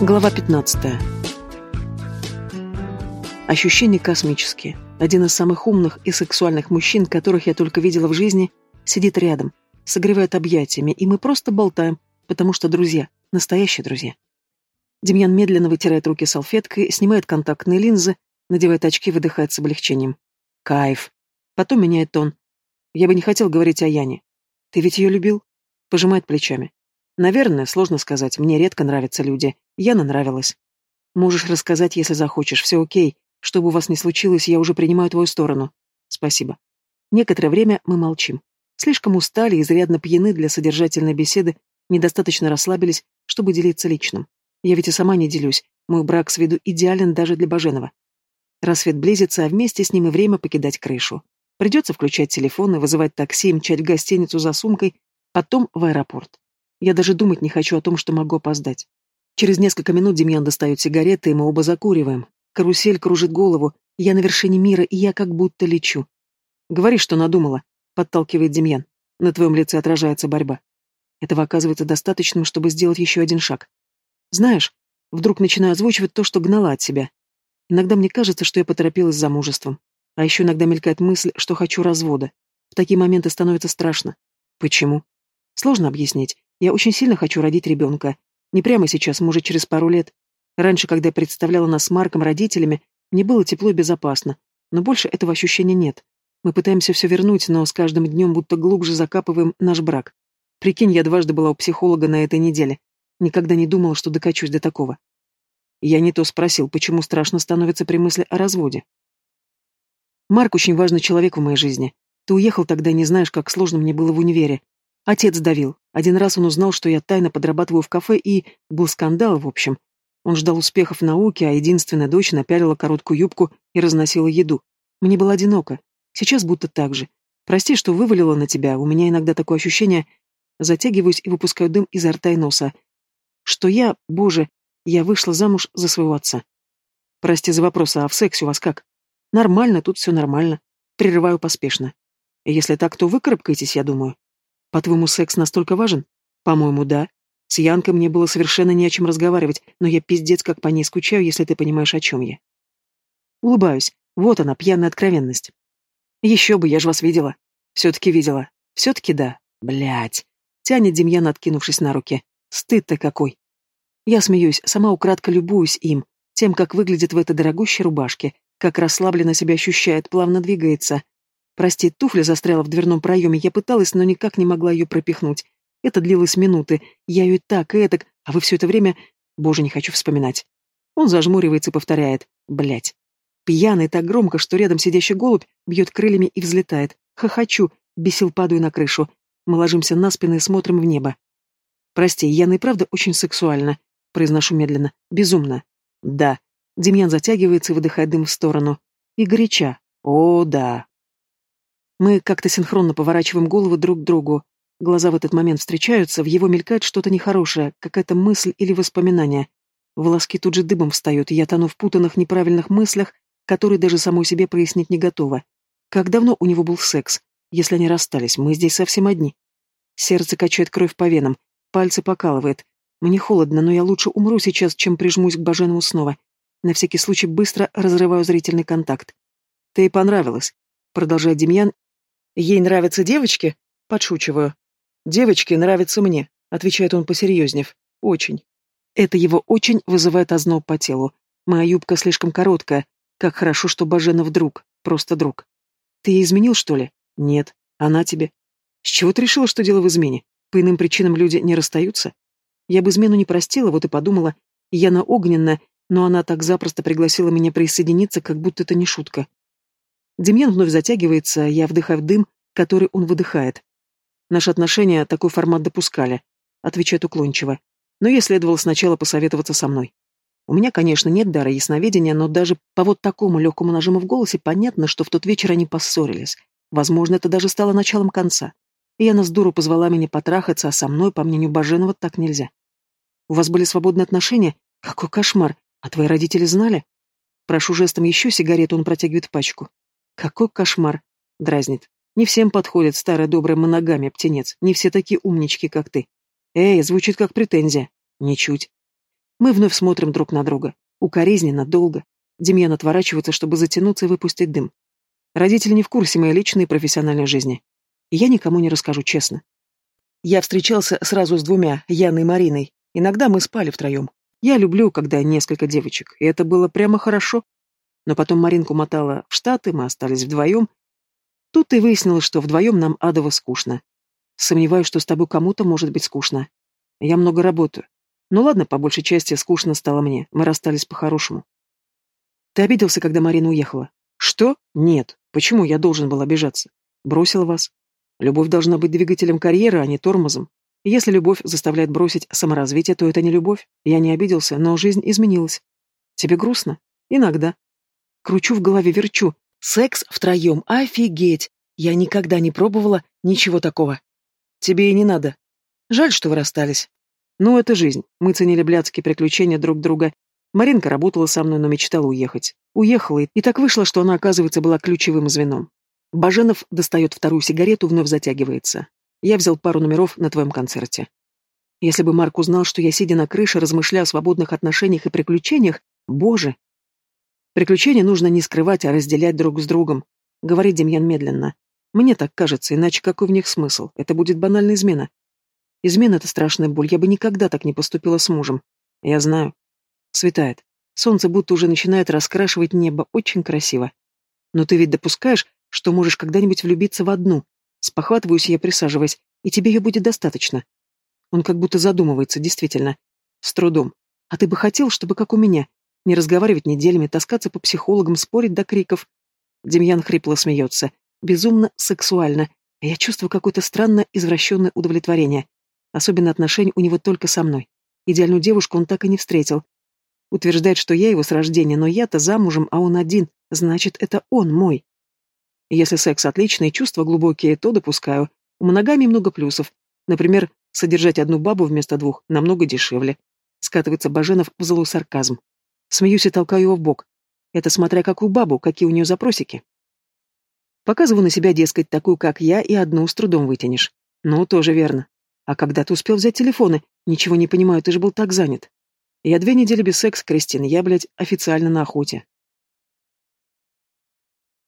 Глава 15. Ощущения космические. Один из самых умных и сексуальных мужчин, которых я только видела в жизни, сидит рядом, согревает объятиями, и мы просто болтаем, потому что друзья, настоящие друзья. Демьян медленно вытирает руки салфеткой, снимает контактные линзы, надевает очки, выдыхает с облегчением. Кайф. Потом меняет тон. Я бы не хотел говорить о Яне. Ты ведь ее любил? Пожимает плечами. Наверное, сложно сказать, мне редко нравятся люди. Яна нравилась. Можешь рассказать, если захочешь, все окей. Что бы у вас ни случилось, я уже принимаю твою сторону. Спасибо. Некоторое время мы молчим. Слишком устали, изрядно пьяны для содержательной беседы, недостаточно расслабились, чтобы делиться личным. Я ведь и сама не делюсь. Мой брак с виду идеален даже для Баженова. Рассвет близится, а вместе с ним и время покидать крышу. Придется включать телефон и вызывать такси, мчать в гостиницу за сумкой, потом в аэропорт. Я даже думать не хочу о том, что могу опоздать. Через несколько минут Демьян достает сигареты, и мы оба закуриваем. Карусель кружит голову, я на вершине мира, и я как будто лечу. «Говори, что надумала», — подталкивает Демьян. На твоем лице отражается борьба. Этого оказывается достаточным, чтобы сделать еще один шаг. Знаешь, вдруг начинаю озвучивать то, что гнала от себя. Иногда мне кажется, что я поторопилась с замужеством. А еще иногда мелькает мысль, что хочу развода. В такие моменты становится страшно. Почему? Сложно объяснить. Я очень сильно хочу родить ребенка. Не прямо сейчас, может, через пару лет. Раньше, когда я представляла нас с Марком родителями, мне было тепло и безопасно. Но больше этого ощущения нет. Мы пытаемся все вернуть, но с каждым днем будто глубже закапываем наш брак. Прикинь, я дважды была у психолога на этой неделе. Никогда не думала, что докачусь до такого. Я не то спросил, почему страшно становится при мысли о разводе. Марк очень важный человек в моей жизни. Ты уехал тогда, не знаешь, как сложно мне было в универе. Отец давил. Один раз он узнал, что я тайно подрабатываю в кафе, и был скандал, в общем. Он ждал успехов в науке, а единственная дочь напялила короткую юбку и разносила еду. Мне было одиноко. Сейчас будто так же. Прости, что вывалила на тебя, у меня иногда такое ощущение... Затягиваюсь и выпускаю дым изо рта и носа. Что я, боже, я вышла замуж за своего отца. Прости за вопрос, а в сексе у вас как? Нормально, тут все нормально. Прерываю поспешно. Если так, то выкарабкаетесь, я думаю. По-твоему, секс настолько важен? По-моему, да. С Янкой мне было совершенно не о чем разговаривать, но я пиздец как по ней скучаю, если ты понимаешь, о чем я. Улыбаюсь. Вот она, пьяная откровенность. Еще бы, я же вас видела. Все-таки видела. Все-таки да. Блять. Тянет Демьян, откинувшись на руки. Стыд-то какой. Я смеюсь, сама украдко любуюсь им, тем, как выглядит в этой дорогущей рубашке, как расслабленно себя ощущает, плавно двигается. Прости, туфля застряла в дверном проеме, я пыталась, но никак не могла ее пропихнуть. Это длилось минуты, я ее так и этак, а вы все это время... Боже, не хочу вспоминать. Он зажмуривается и повторяет. Блять. Пьяный так громко, что рядом сидящий голубь бьет крыльями и взлетает. Хохочу, бесил падаю на крышу. Мы ложимся на спины и смотрим в небо. Прости, Яна и правда очень сексуальна. Произношу медленно. Безумно. Да. Демьян затягивается и выдыхает дым в сторону. И горяча. О, да. Мы как-то синхронно поворачиваем головы друг к другу. Глаза в этот момент встречаются, в его мелькает что-то нехорошее, какая-то мысль или воспоминание. Волоски тут же дыбом встают, и я тону в путанных неправильных мыслях, которые даже самой себе прояснить не готова. Как давно у него был секс? Если они расстались, мы здесь совсем одни. Сердце качает кровь по венам, пальцы покалывает. Мне холодно, но я лучше умру сейчас, чем прижмусь к Баженову снова. На всякий случай быстро разрываю зрительный контакт. «Ты ей понравилась», — продолжает Демьян Ей нравятся девочки? Подшучиваю. Девочки нравятся мне, отвечает он посерьезнев. Очень. Это его очень вызывает озноб по телу. Моя юбка слишком короткая. Как хорошо, что Баженов друг. Просто друг. Ты ей изменил, что ли? Нет. Она тебе. С чего ты решила, что дело в измене? По иным причинам люди не расстаются? Я бы измену не простила, вот и подумала. Яна огненная, но она так запросто пригласила меня присоединиться, как будто это не шутка. Демьян вновь затягивается, я вдыхаю дым, который он выдыхает. Наши отношения такой формат допускали, отвечает уклончиво. Но ей следовало сначала посоветоваться со мной. У меня, конечно, нет дара ясновидения, но даже по вот такому легкому нажиму в голосе понятно, что в тот вечер они поссорились. Возможно, это даже стало началом конца. И она с дуру позвала меня потрахаться, а со мной, по мнению Баженова, так нельзя. У вас были свободные отношения? Какой кошмар! А твои родители знали? Прошу жестом еще сигарету, он протягивает пачку. Какой кошмар, дразнит. Не всем подходит старая добрая моногамия, птенец. Не все такие умнички, как ты. Эй, звучит как претензия. Ничуть. Мы вновь смотрим друг на друга. Укоризненно, долго. Демьян отворачивается, чтобы затянуться и выпустить дым. Родители не в курсе моей личной и профессиональной жизни. Я никому не расскажу честно. Я встречался сразу с двумя, Яной и Мариной. Иногда мы спали втроем. Я люблю, когда несколько девочек, и это было прямо хорошо. Но потом Маринку мотала в Штаты, мы остались вдвоем. Тут и выяснилось, что вдвоем нам адово скучно. Сомневаюсь, что с тобой кому-то может быть скучно. Я много работаю. Ну ладно, по большей части скучно стало мне. Мы расстались по-хорошему. Ты обиделся, когда Марина уехала? Что? Нет. Почему я должен был обижаться? Бросил вас. Любовь должна быть двигателем карьеры, а не тормозом. Если любовь заставляет бросить саморазвитие, то это не любовь. Я не обиделся, но жизнь изменилась. Тебе грустно? Иногда. Кручу в голове, верчу. Секс втроем, офигеть! Я никогда не пробовала ничего такого. Тебе и не надо. Жаль, что вы расстались. Ну, это жизнь. Мы ценили блядские приключения друг друга. Маринка работала со мной, но мечтала уехать. Уехала, и так вышло, что она, оказывается, была ключевым звеном. Баженов достает вторую сигарету, вновь затягивается. Я взял пару номеров на твоем концерте. Если бы Марк узнал, что я, сидя на крыше, размышляю о свободных отношениях и приключениях, боже! Приключения нужно не скрывать, а разделять друг с другом, говорит Демьян медленно. Мне так кажется, иначе какой в них смысл? Это будет банальная измена. Измена — это страшная боль, я бы никогда так не поступила с мужем. Я знаю. Светает. Солнце будто уже начинает раскрашивать небо, очень красиво. Но ты ведь допускаешь, что можешь когда-нибудь влюбиться в одну, Спохватываюсь я, присаживаясь, и тебе ее будет достаточно. Он как будто задумывается, действительно. С трудом. А ты бы хотел, чтобы как у меня, не разговаривать неделями, таскаться по психологам, спорить до криков. Демьян хрипло смеется. Безумно сексуально. А я чувствую какое-то странно извращенное удовлетворение. Особенно отношения у него только со мной. Идеальную девушку он так и не встретил. Утверждает, что я его с рождения, но я-то замужем, а он один. Значит, это он мой. Если секс отличный чувства глубокие, то допускаю. У моногамии много плюсов. Например, содержать одну бабу вместо двух намного дешевле. Скатывается Баженов в злой сарказм. Смеюсь и толкаю его в бок. Это смотря какую бабу, какие у нее запросики. Показываю на себя, дескать, такую, как я, и одну с трудом вытянешь. Ну, тоже верно. А когда ты успел взять телефоны? Ничего не понимаю, ты же был так занят. Я две недели без секса, Кристина, я, блядь, официально на охоте.